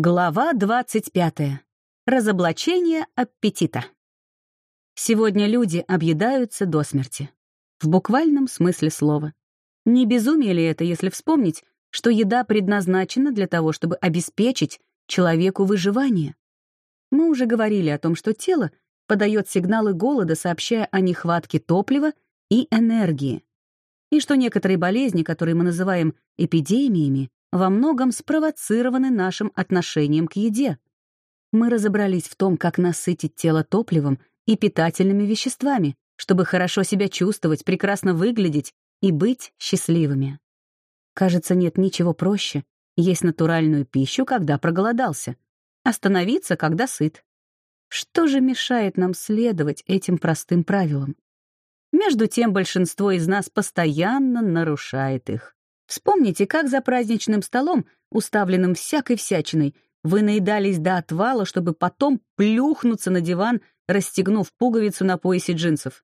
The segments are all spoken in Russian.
Глава 25. Разоблачение аппетита. Сегодня люди объедаются до смерти. В буквальном смысле слова. Не безумие ли это, если вспомнить, что еда предназначена для того, чтобы обеспечить человеку выживание? Мы уже говорили о том, что тело подает сигналы голода, сообщая о нехватке топлива и энергии. И что некоторые болезни, которые мы называем эпидемиями, во многом спровоцированы нашим отношением к еде. Мы разобрались в том, как насытить тело топливом и питательными веществами, чтобы хорошо себя чувствовать, прекрасно выглядеть и быть счастливыми. Кажется, нет ничего проще есть натуральную пищу, когда проголодался, остановиться, когда сыт. Что же мешает нам следовать этим простым правилам? Между тем, большинство из нас постоянно нарушает их. Вспомните, как за праздничным столом, уставленным всякой всячиной, вы наедались до отвала, чтобы потом плюхнуться на диван, расстегнув пуговицу на поясе джинсов.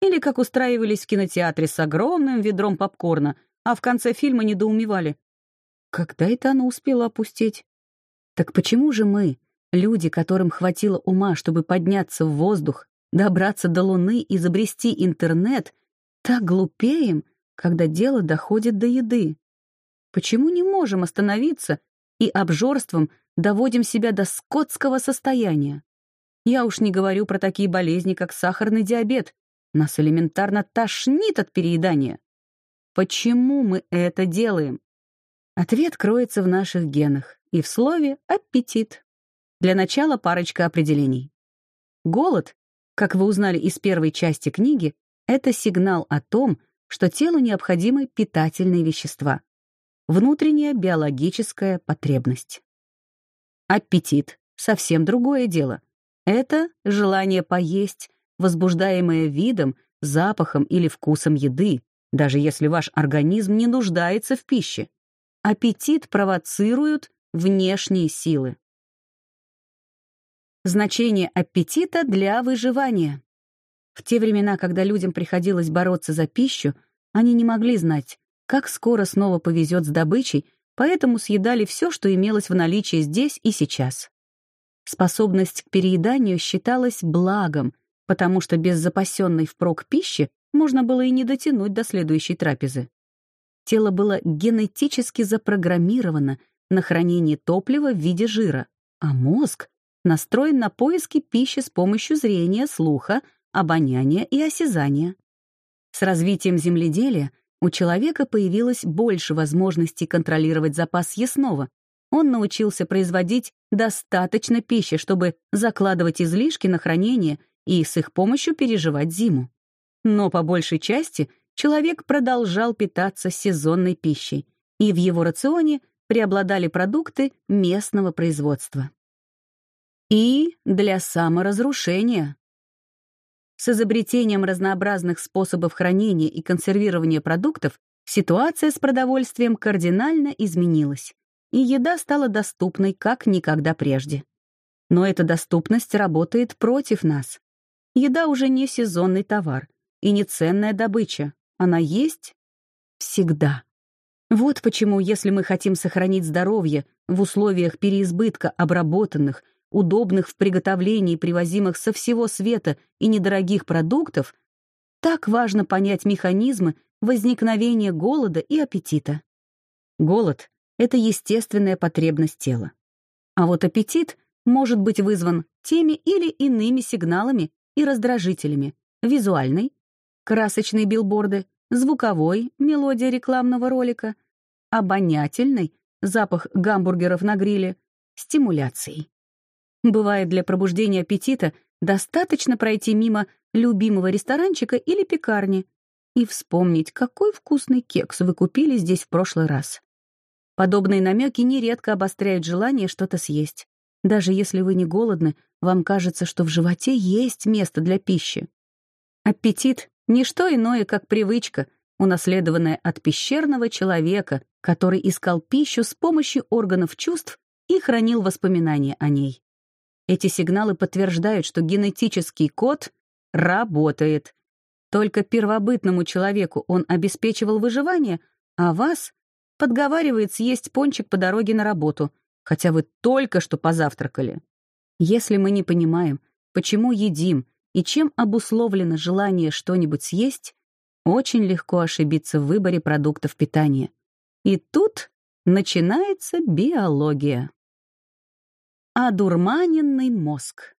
Или как устраивались в кинотеатре с огромным ведром попкорна, а в конце фильма недоумевали. Когда это оно успело опустить? Так почему же мы, люди, которым хватило ума, чтобы подняться в воздух, добраться до Луны, изобрести интернет, так глупеем, когда дело доходит до еды? Почему не можем остановиться и обжорством доводим себя до скотского состояния? Я уж не говорю про такие болезни, как сахарный диабет. Нас элементарно тошнит от переедания. Почему мы это делаем? Ответ кроется в наших генах и в слове «аппетит». Для начала парочка определений. Голод, как вы узнали из первой части книги, это сигнал о том, что телу необходимы питательные вещества. Внутренняя биологическая потребность. Аппетит — совсем другое дело. Это желание поесть, возбуждаемое видом, запахом или вкусом еды, даже если ваш организм не нуждается в пище. Аппетит провоцируют внешние силы. Значение аппетита для выживания. В те времена, когда людям приходилось бороться за пищу, они не могли знать, как скоро снова повезет с добычей, поэтому съедали все, что имелось в наличии здесь и сейчас. Способность к перееданию считалась благом, потому что без запасенной впрок пищи можно было и не дотянуть до следующей трапезы. Тело было генетически запрограммировано на хранение топлива в виде жира, а мозг настроен на поиски пищи с помощью зрения, слуха, обоняния и осязания. С развитием земледелия у человека появилось больше возможностей контролировать запас съестного. Он научился производить достаточно пищи, чтобы закладывать излишки на хранение и с их помощью переживать зиму. Но по большей части человек продолжал питаться сезонной пищей, и в его рационе преобладали продукты местного производства. И для саморазрушения. С изобретением разнообразных способов хранения и консервирования продуктов ситуация с продовольствием кардинально изменилась, и еда стала доступной как никогда прежде. Но эта доступность работает против нас. Еда уже не сезонный товар и не ценная добыча. Она есть всегда. Вот почему, если мы хотим сохранить здоровье в условиях переизбытка обработанных, удобных в приготовлении, привозимых со всего света и недорогих продуктов, так важно понять механизмы возникновения голода и аппетита. Голод — это естественная потребность тела. А вот аппетит может быть вызван теми или иными сигналами и раздражителями — визуальной, красочные билборды, звуковой — мелодия рекламного ролика, обонятельной — запах гамбургеров на гриле, стимуляцией. Бывает, для пробуждения аппетита достаточно пройти мимо любимого ресторанчика или пекарни и вспомнить, какой вкусный кекс вы купили здесь в прошлый раз. Подобные намеки нередко обостряют желание что-то съесть. Даже если вы не голодны, вам кажется, что в животе есть место для пищи. Аппетит — не что иное, как привычка, унаследованная от пещерного человека, который искал пищу с помощью органов чувств и хранил воспоминания о ней. Эти сигналы подтверждают, что генетический код работает. Только первобытному человеку он обеспечивал выживание, а вас подговаривает съесть пончик по дороге на работу, хотя вы только что позавтракали. Если мы не понимаем, почему едим и чем обусловлено желание что-нибудь съесть, очень легко ошибиться в выборе продуктов питания. И тут начинается биология. Одурманенный мозг.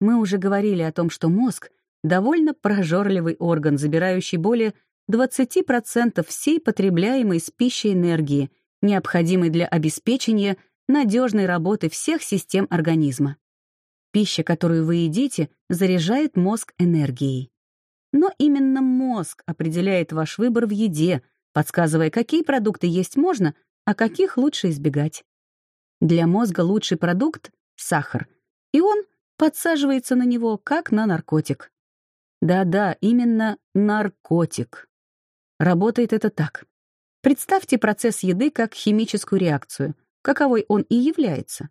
Мы уже говорили о том, что мозг — довольно прожорливый орган, забирающий более 20% всей потребляемой с пищей энергии, необходимой для обеспечения надежной работы всех систем организма. Пища, которую вы едите, заряжает мозг энергией. Но именно мозг определяет ваш выбор в еде, подсказывая, какие продукты есть можно, а каких лучше избегать. Для мозга лучший продукт — сахар, и он подсаживается на него, как на наркотик. Да-да, именно наркотик. Работает это так. Представьте процесс еды как химическую реакцию, каковой он и является.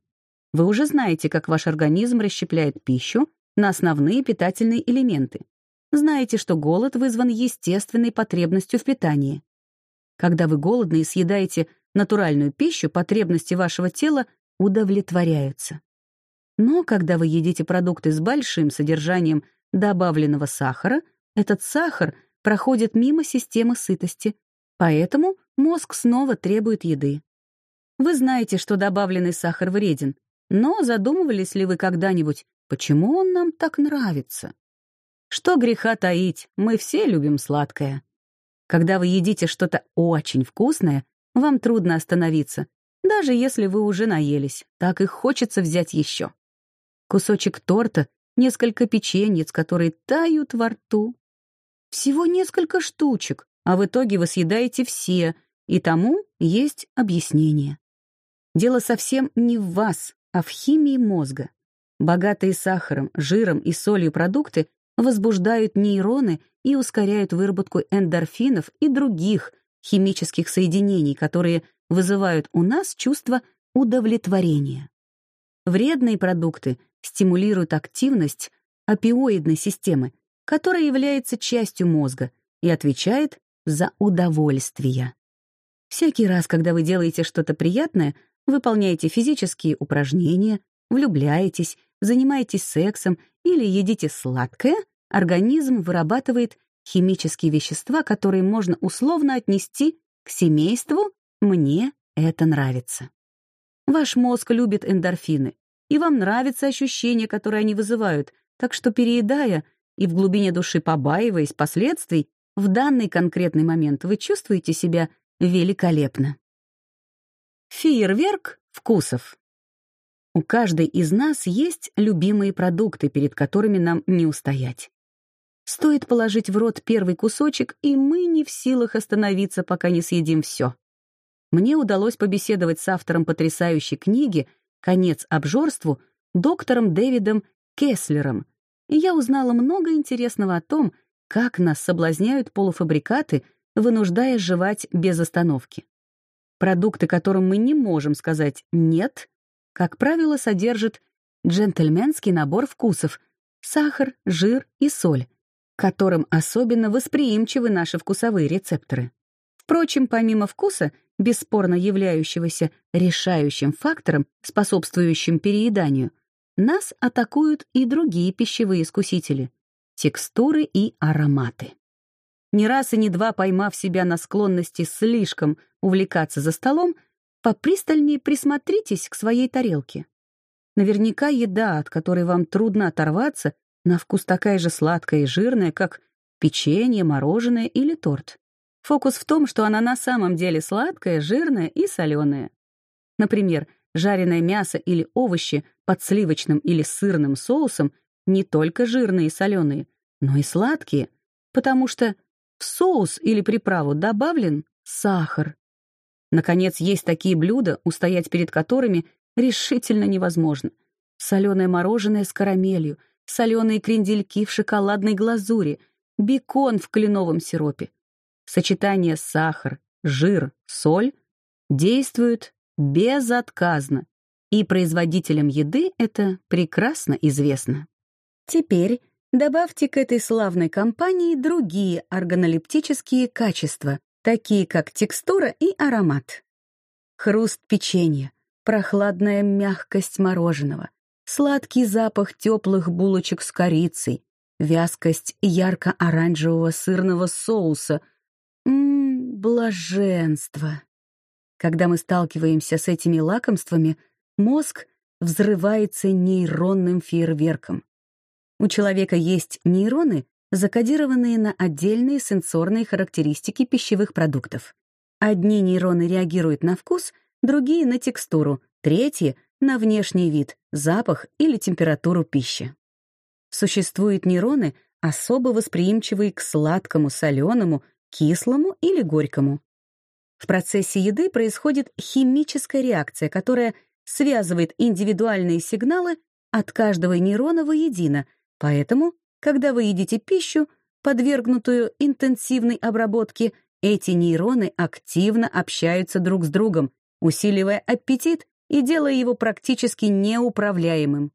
Вы уже знаете, как ваш организм расщепляет пищу на основные питательные элементы. Знаете, что голод вызван естественной потребностью в питании. Когда вы голодны и съедаете натуральную пищу, потребности вашего тела удовлетворяются. Но когда вы едите продукты с большим содержанием добавленного сахара, этот сахар проходит мимо системы сытости, поэтому мозг снова требует еды. Вы знаете, что добавленный сахар вреден, но задумывались ли вы когда-нибудь, почему он нам так нравится? Что греха таить, мы все любим сладкое. Когда вы едите что-то очень вкусное, вам трудно остановиться, даже если вы уже наелись, так и хочется взять еще. Кусочек торта, несколько печеньец, которые тают во рту. Всего несколько штучек, а в итоге вы съедаете все, и тому есть объяснение. Дело совсем не в вас, а в химии мозга. Богатые сахаром, жиром и солью продукты возбуждают нейроны и ускоряют выработку эндорфинов и других химических соединений, которые вызывают у нас чувство удовлетворения. Вредные продукты стимулируют активность опиоидной системы, которая является частью мозга и отвечает за удовольствие. Всякий раз, когда вы делаете что-то приятное, выполняете физические упражнения, влюбляетесь, занимаетесь сексом или едите сладкое, организм вырабатывает химические вещества, которые можно условно отнести к семейству «мне это нравится». Ваш мозг любит эндорфины, и вам нравится ощущение, которое они вызывают, так что, переедая и в глубине души побаиваясь последствий, в данный конкретный момент вы чувствуете себя великолепно. Фейерверк вкусов. У каждой из нас есть любимые продукты, перед которыми нам не устоять. Стоит положить в рот первый кусочек, и мы не в силах остановиться, пока не съедим все. Мне удалось побеседовать с автором потрясающей книги «Конец обжорству» доктором Дэвидом Кеслером, и я узнала много интересного о том, как нас соблазняют полуфабрикаты, вынуждая жевать без остановки. Продукты, которым мы не можем сказать «нет», как правило, содержат джентльменский набор вкусов — сахар, жир и соль, которым особенно восприимчивы наши вкусовые рецепторы. Впрочем, помимо вкуса, бесспорно являющегося решающим фактором, способствующим перееданию, нас атакуют и другие пищевые искусители — текстуры и ароматы. Не раз и не два поймав себя на склонности слишком увлекаться за столом, попристальнее присмотритесь к своей тарелке. Наверняка еда, от которой вам трудно оторваться, на вкус такая же сладкая и жирная, как печенье, мороженое или торт. Фокус в том, что она на самом деле сладкая, жирная и соленая. Например, жареное мясо или овощи под сливочным или сырным соусом не только жирные и соленые, но и сладкие, потому что в соус или приправу добавлен сахар. Наконец, есть такие блюда, устоять перед которыми решительно невозможно. Соленое мороженое с карамелью, соленые крендельки в шоколадной глазури, бекон в кленовом сиропе. Сочетание сахар, жир, соль действует безотказно, и производителям еды это прекрасно известно. Теперь Добавьте к этой славной компании другие органолептические качества, такие как текстура и аромат. Хруст печенья, прохладная мягкость мороженого, сладкий запах теплых булочек с корицей, вязкость ярко-оранжевого сырного соуса. Ммм, блаженство. Когда мы сталкиваемся с этими лакомствами, мозг взрывается нейронным фейерверком. У человека есть нейроны, закодированные на отдельные сенсорные характеристики пищевых продуктов. Одни нейроны реагируют на вкус, другие — на текстуру, третьи — на внешний вид, запах или температуру пищи. Существуют нейроны, особо восприимчивые к сладкому, соленому, кислому или горькому. В процессе еды происходит химическая реакция, которая связывает индивидуальные сигналы от каждого нейрона воедино, поэтому, когда вы едите пищу, подвергнутую интенсивной обработке, эти нейроны активно общаются друг с другом, усиливая аппетит и делая его практически неуправляемым.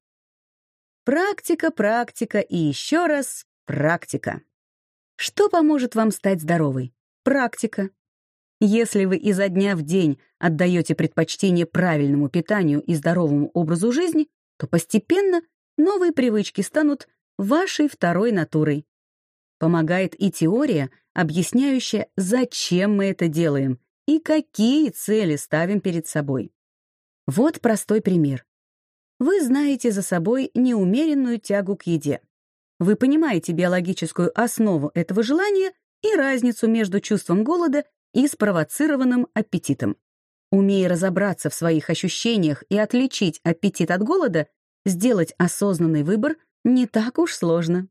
Практика, практика и еще раз практика. Что поможет вам стать здоровой? Практика. Если вы изо дня в день отдаете предпочтение правильному питанию и здоровому образу жизни, то постепенно новые привычки станут вашей второй натурой. Помогает и теория, объясняющая, зачем мы это делаем и какие цели ставим перед собой. Вот простой пример. Вы знаете за собой неумеренную тягу к еде. Вы понимаете биологическую основу этого желания и разницу между чувством голода и спровоцированным аппетитом. Умея разобраться в своих ощущениях и отличить аппетит от голода, сделать осознанный выбор не так уж сложно.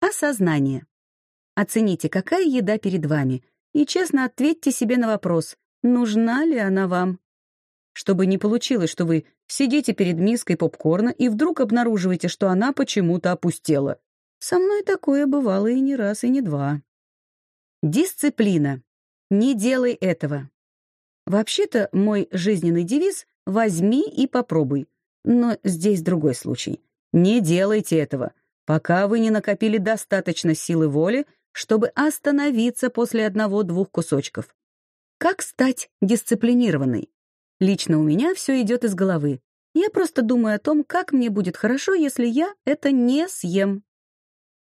Осознание. Оцените, какая еда перед вами, и честно ответьте себе на вопрос, нужна ли она вам чтобы не получилось, что вы сидите перед миской попкорна и вдруг обнаруживаете, что она почему-то опустела. Со мной такое бывало и не раз, и не два. Дисциплина. Не делай этого. Вообще-то мой жизненный девиз «возьми и попробуй». Но здесь другой случай. Не делайте этого, пока вы не накопили достаточно силы воли, чтобы остановиться после одного-двух кусочков. Как стать дисциплинированной? Лично у меня все идет из головы. Я просто думаю о том, как мне будет хорошо, если я это не съем.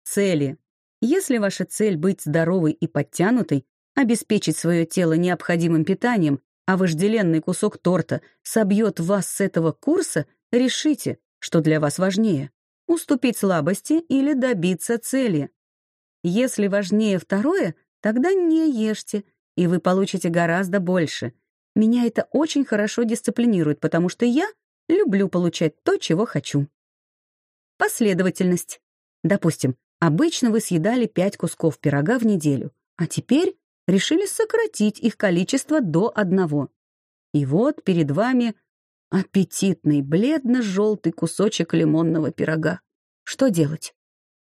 Цели. Если ваша цель быть здоровой и подтянутой, обеспечить свое тело необходимым питанием, а вожделенный кусок торта собьет вас с этого курса, решите, что для вас важнее — уступить слабости или добиться цели. Если важнее второе, тогда не ешьте, и вы получите гораздо больше — меня это очень хорошо дисциплинирует, потому что я люблю получать то, чего хочу. Последовательность. Допустим, обычно вы съедали пять кусков пирога в неделю, а теперь решили сократить их количество до одного. И вот перед вами аппетитный бледно-желтый кусочек лимонного пирога. Что делать?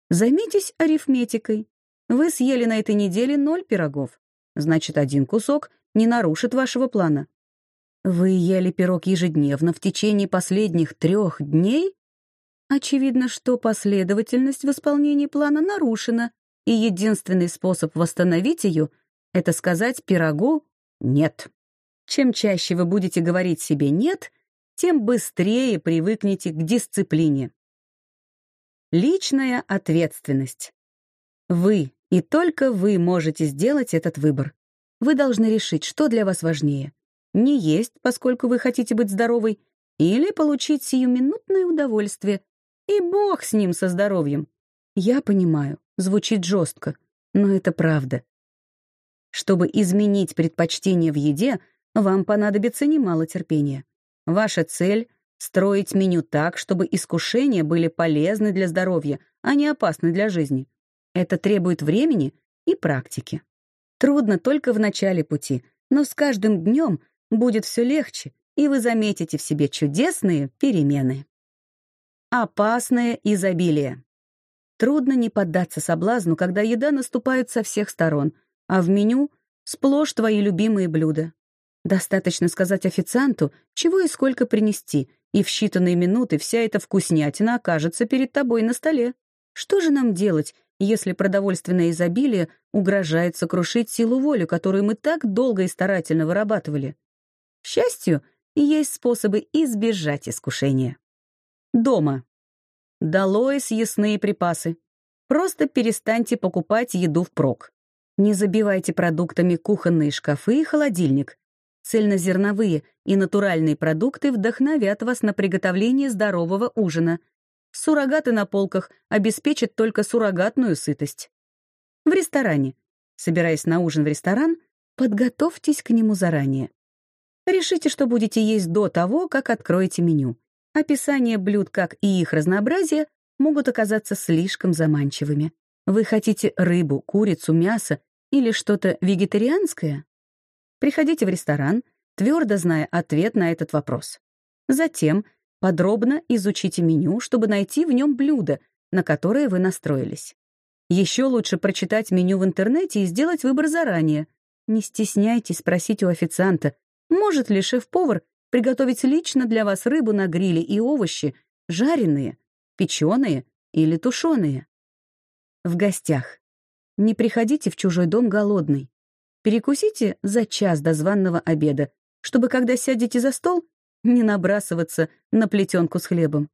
Займитесь арифметикой. Вы съели на этой неделе ноль пирогов. Значит, один кусок не нарушит вашего плана. Вы ели пирог ежедневно в течение последних трех дней? Очевидно, что последовательность в исполнении плана нарушена, и единственный способ восстановить ее — это сказать пирогу «нет». Чем чаще вы будете говорить себе «нет», тем быстрее привыкнете к дисциплине. Личная ответственность. Вы и только вы можете сделать этот выбор. Вы должны решить, что для вас важнее. Не есть, поскольку вы хотите быть здоровой, или получить сиюминутное удовольствие. И бог с ним, со здоровьем. Я понимаю, звучит жестко, но это правда. Чтобы изменить предпочтение в еде, вам понадобится немало терпения. Ваша цель — строить меню так, чтобы искушения были полезны для здоровья, а не опасны для жизни. Это требует времени и практики. Трудно только в начале пути, но с каждым днем будет все легче, и вы заметите в себе чудесные перемены. Опасное изобилие. Трудно не поддаться соблазну, когда еда наступает со всех сторон, а в меню сплошь твои любимые блюда. Достаточно сказать официанту, чего и сколько принести, и в считанные минуты вся эта вкуснятина окажется перед тобой на столе. Что же нам делать, если продовольственное изобилие угрожает сокрушить силу воли, которую мы так долго и старательно вырабатывали. К счастью, есть способы избежать искушения. Дома. Долой съестные припасы. Просто перестаньте покупать еду впрок. Не забивайте продуктами кухонные шкафы и холодильник. Цельнозерновые и натуральные продукты вдохновят вас на приготовление здорового ужина. Суррогаты на полках обеспечат только суррогатную сытость. В ресторане. Собираясь на ужин в ресторан, подготовьтесь к нему заранее. Решите, что будете есть до того, как откроете меню. Описание блюд, как и их разнообразие, могут оказаться слишком заманчивыми. Вы хотите рыбу, курицу, мясо или что-то вегетарианское? Приходите в ресторан, твердо зная ответ на этот вопрос. Затем подробно изучите меню, чтобы найти в нем блюдо, на которое вы настроились. Еще лучше прочитать меню в интернете и сделать выбор заранее. Не стесняйтесь спросить у официанта, может ли шеф-повар приготовить лично для вас рыбу на гриле и овощи, жареные, печеные или тушеные. В гостях. Не приходите в чужой дом голодный. Перекусите за час до званного обеда, чтобы, когда сядете за стол, не набрасываться на плетенку с хлебом.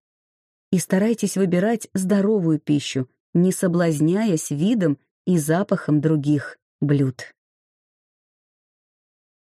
И старайтесь выбирать здоровую пищу, не соблазняясь видом и запахом других блюд.